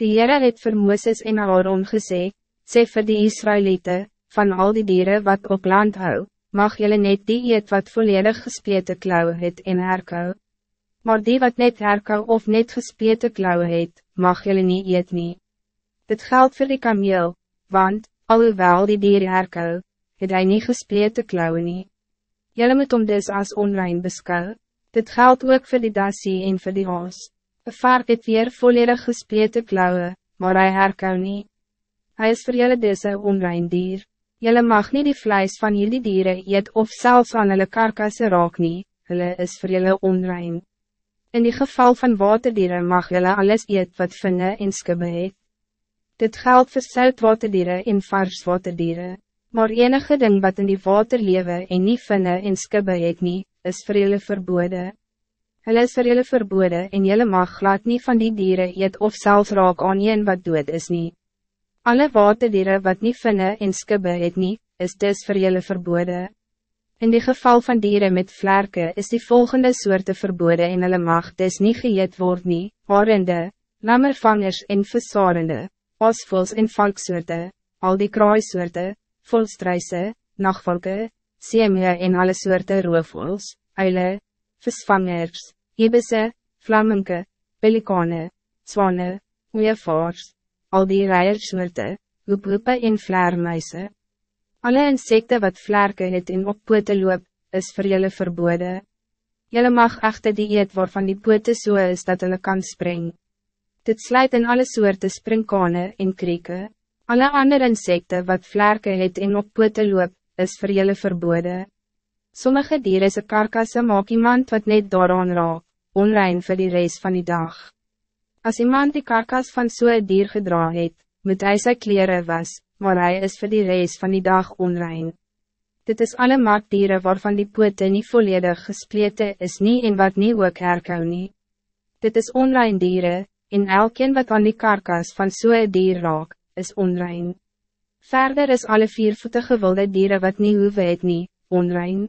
Die Heere het vir Mooses en Aaron gesê, sê vir die Israëlieten, van al die dieren wat op land hou, mag jullie net die eet wat volledig gespete klauwen het en herkou. Maar die wat net herkou of net gespete klauwen het, mag jullie niet eet nie. Dit geldt voor die kameel, want, alhoewel die dier herkou, het hy nie gespete klauwen nie. Jullie moet om dus als onrein beskou. Dit geldt ook voor die dassie en voor die haas. Een vark het weer volledig gespete klauwen, maar hij herkou niet. Hij is voor jullie dus een onrein dier. Jelle mag niet die vlees van jullie dieren eet of zelfs aan hulle karkasse raak nie, hulle is voor jullie onrein. In die geval van waterdieren mag jelle alles eet wat vinne en skibbe het. Dit geldt voor zoutwaterdieren en varswaterdieren, maar enige ding wat in die water lewe en nie vinne en skibbe het nie, is voor jullie verboden. Hulle is voor jullie verboden en jelle mag glad niet van die dieren eet of zelfs raak aan een wat dood is niet. Alle waterdieren wat niet vinden en skibbe het nie, is dus voor jullie verboden. In die geval van dieren met vlerken is die volgende soorte verboden en hulle mag dus niet geëet word nie, horende, lammervangers en vissarende, osvols en valksoorte, al die kraaisoorte, volstruise, nachtvalke, seemie en alle soorte roofvols, uile, visvangers, ibisse, vlammenke, pelikane, zwane, oevaars, al die rijersoorte, hoephoepe en vleermuise. Alle insekten wat vlerke het en op pote loop, is voor jullie verboden. Jullie mag echter die eet waarvan die pote so is dat hulle kan spring. Dit sluit in alle soorte springkane en krieke. Alle andere insekten wat vlerke het en op pote loop, is voor jullie verboden. Sommige dieren se karkasse maak iemand wat net daaraan raak, onrein voor die reis van die dag. Als iemand die karkas van zo'n so dier gedra het, moet hij zijn kleren was, maar hij is voor die reis van die dag onrein. Dit is alle maakdieren waarvan die pote niet volledig gespleten is niet en wat niet ook herkou nie. Dit is onrein dieren, en elkeen wat aan die karkas van zo'n so dier raak, is onrein. Verder is alle viervoetige wilde dieren wat niet hoeven het nie, onrein.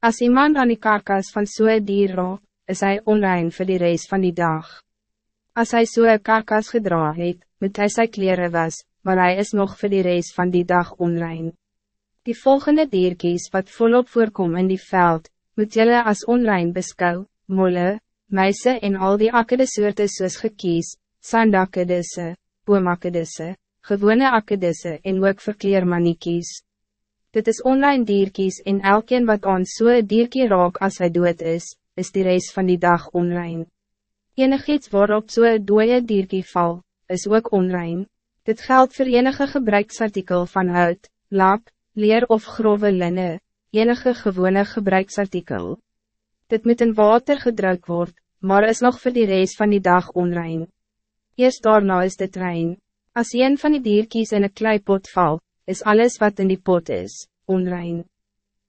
Als iemand aan die karkas van zo'n so dier raak, is hij onrein voor die reis van die dag. Als hij so een karkas gedra het, moet hij zijn kleren was, maar hij is nog voor de reis van die dag onrein. Die volgende dierkies wat volop voorkom in die veld, moet jullie als onrein beskou, molle, meise en al die akkede soorte soos gekies, sandakkedisse, boomakkedisse, gewone akkedisse en ook verkleermaniekies. Dit is onrein dierkies en elkeen wat aan so'n dierkie raak als hij dood is, is die reis van die dag onrein. Enigiets waarop zo'n so dooie dierkie val, is ook onrein. Dit geldt voor enige gebruiksartikel van hout, lap, leer of grove linne, enige gewone gebruiksartikel. Dit moet in water gedrukt worden, maar is nog voor die reis van die dag onrein. Eerst daarna is dit rein. Als een van die dierkies in een kleipot val, is alles wat in die pot is, onrein.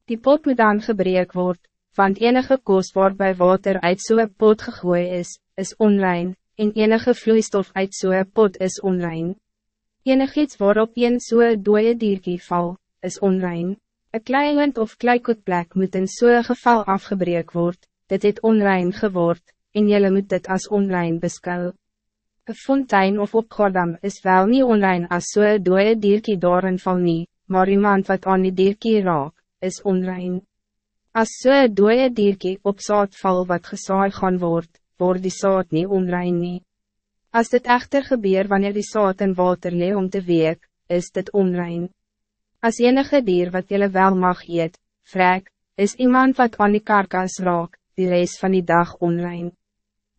Die pot moet dan gebreek worden, want enige koos bij water uit zo'n pot gegooid is, is onrein, en enige vloeistof uit zo'n pot is onrein. Enig iets waarop een zo'n dooie dierkie val, is onrein. Een klein of kleikoetplek moet in zo'n geval afgebreek worden, dit het onrein geword, en jylle moet dit als onrein beskou. Een fontein of opgordam is wel niet onrein als zo'n dooie dierkie daarin val nie, maar iemand wat aan die dierkie raak, is onrein. Als zo'n dooie dierkie op zaad val wat gesaai gaan word, word die saad niet onrein nie. As dit echter gebeur wanneer die saad in water lee om te week, is dit onrein. As enige dier wat jylle wel mag eet, vrek, is iemand wat aan die karkas raak, die reis van die dag onrein.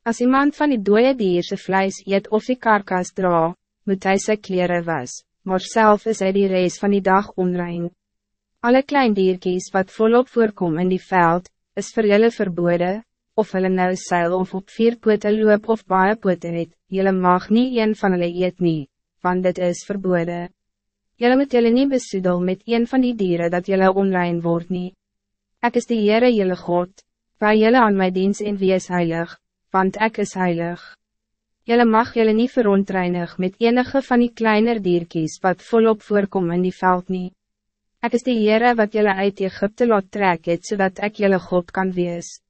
As iemand van die dode dierse vlees eet of die karkas dra, moet hij sy kleren was, maar zelf is hij die reis van die dag onrein. Alle klein dierkies wat volop voorkom in die veld, is voor jullie verboden, of hulle nou seil of op vier pote loop of baie pote het, jylle mag niet een van hulle eet nie, want dit is verboden. Jylle moet jylle nie besoedel met een van die dieren dat jylle onrein word nie. Ek is die Heere jylle God, waar jylle aan my diens en wees heilig, want ik is heilig. Jelle mag jelle niet verontreinig met enige van die kleiner dierkies wat volop voorkom in die veld niet. Ik is die Heere wat jelle uit Egypte laat trek het, zodat ik jelle God kan wees.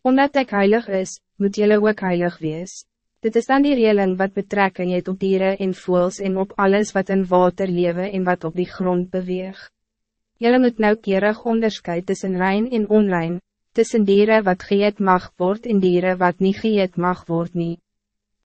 Omdat ik heilig is, moet jelle ook heilig wees. Dit is dan die reling wat betrekking het op dieren en voels en op alles wat in water lewe en wat op die grond beweeg. Jelle moet nauwkeurig onderscheid tussen rein en onrein, tussen dieren wat geëet mag word en dieren wat niet geëet mag word nie.